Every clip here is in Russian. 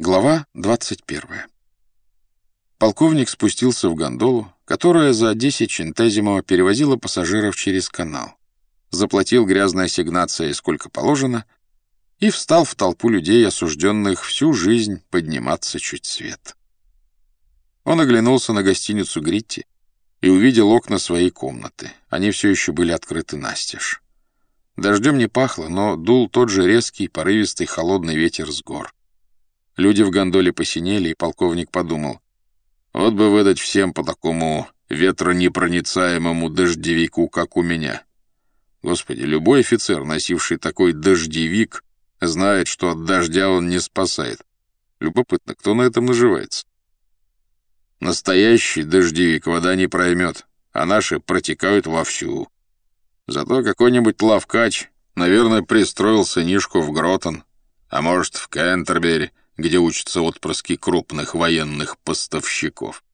Глава 21. Полковник спустился в гондолу, которая за 10 чинтезимова перевозила пассажиров через канал, заплатил грязной ассигнацией сколько положено и встал в толпу людей, осужденных всю жизнь подниматься чуть свет. Он оглянулся на гостиницу Гритти и увидел окна своей комнаты. Они все еще были открыты настежь. Дождем не пахло, но дул тот же резкий, порывистый, холодный ветер с гор. Люди в гондоле посинели, и полковник подумал, вот бы выдать всем по такому ветронепроницаемому дождевику, как у меня. Господи, любой офицер, носивший такой дождевик, знает, что от дождя он не спасает. Любопытно, кто на этом наживается? Настоящий дождевик вода не проймет, а наши протекают вовсю. Зато какой-нибудь лавкач, наверное, пристроил сынишку в Гротон, а может, в Кентербери, где учатся отпрыски крупных военных поставщиков.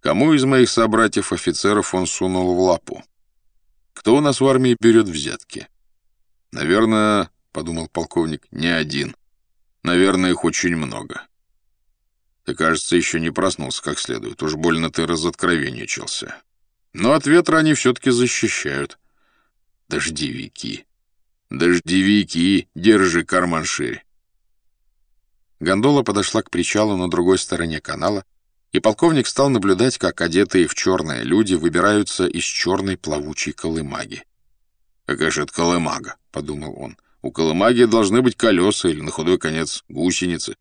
Кому из моих собратьев-офицеров он сунул в лапу? Кто у нас в армии берет взятки? Наверное, — подумал полковник, — не один. Наверное, их очень много. Ты, кажется, еще не проснулся как следует. Уж больно ты разоткровенничался. Но от ветра они все-таки защищают. Дождевики. Дождевики, держи карман шире. Гондола подошла к причалу на другой стороне канала, и полковник стал наблюдать, как одетые в черное люди выбираются из черной плавучей колымаги. «Какая же это колымага?» — подумал он. «У колымаги должны быть колеса или, на худой конец, гусеницы».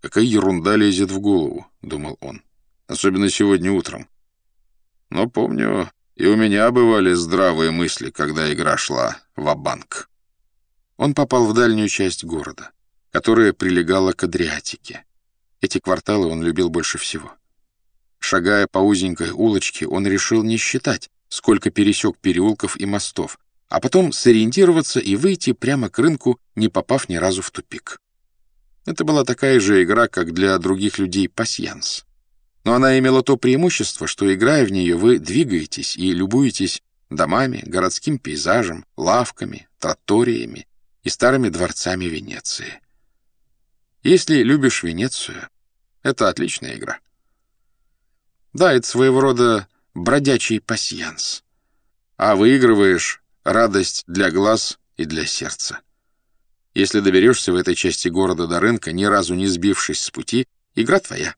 «Какая ерунда лезет в голову», — думал он. «Особенно сегодня утром. Но помню, и у меня бывали здравые мысли, когда игра шла в банк Он попал в дальнюю часть города которая прилегала к Адриатике. Эти кварталы он любил больше всего. Шагая по узенькой улочке, он решил не считать, сколько пересек переулков и мостов, а потом сориентироваться и выйти прямо к рынку, не попав ни разу в тупик. Это была такая же игра, как для других людей пасьянс. Но она имела то преимущество, что, играя в нее, вы двигаетесь и любуетесь домами, городским пейзажем, лавками, троториями и старыми дворцами Венеции. Если любишь Венецию, это отличная игра. Да, это своего рода бродячий пасьянс. А выигрываешь радость для глаз и для сердца. Если доберешься в этой части города до рынка, ни разу не сбившись с пути, игра твоя.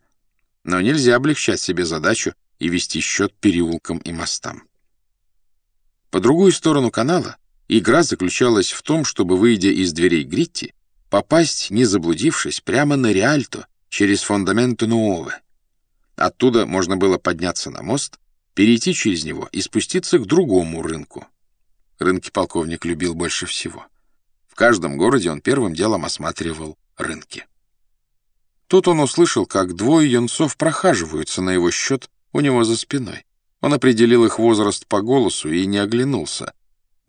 Но нельзя облегчать себе задачу и вести счет переулкам и мостам. По другую сторону канала игра заключалась в том, чтобы, выйдя из дверей Гритти, попасть, не заблудившись, прямо на Риальто через фондаменто Нуове. Оттуда можно было подняться на мост, перейти через него и спуститься к другому рынку. Рынки полковник любил больше всего. В каждом городе он первым делом осматривал рынки. Тут он услышал, как двое юнцов прохаживаются на его счет у него за спиной. Он определил их возраст по голосу и не оглянулся,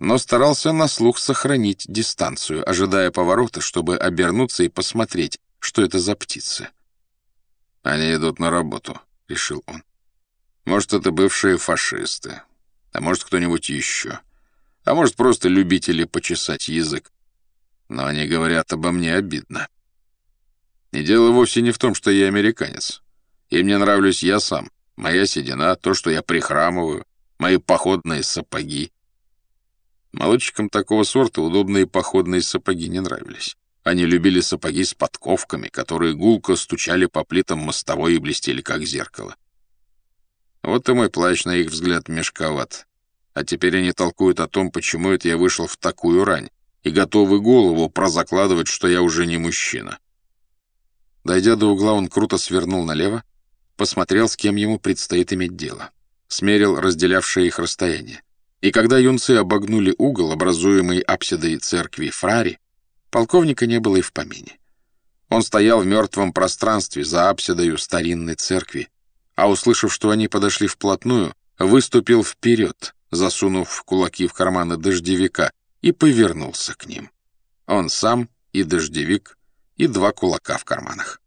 но старался на слух сохранить дистанцию, ожидая поворота, чтобы обернуться и посмотреть, что это за птицы. «Они идут на работу», — решил он. «Может, это бывшие фашисты, а может, кто-нибудь еще, а может, просто любители почесать язык. Но они говорят обо мне обидно. И дело вовсе не в том, что я американец. И мне нравлюсь я сам, моя седина, то, что я прихрамываю, мои походные сапоги. Молодчикам такого сорта удобные походные сапоги не нравились. Они любили сапоги с подковками, которые гулко стучали по плитам мостовой и блестели, как зеркало. Вот и мой плащ, на их взгляд, мешковат. А теперь они толкуют о том, почему это я вышел в такую рань, и готовы голову прозакладывать, что я уже не мужчина. Дойдя до угла, он круто свернул налево, посмотрел, с кем ему предстоит иметь дело. Смерил разделявшее их расстояние. И когда юнцы обогнули угол, образуемый апсидой церкви Фрари, полковника не было и в помине. Он стоял в мертвом пространстве за апсидою старинной церкви, а, услышав, что они подошли вплотную, выступил вперед, засунув кулаки в карманы дождевика, и повернулся к ним. Он сам и дождевик, и два кулака в карманах.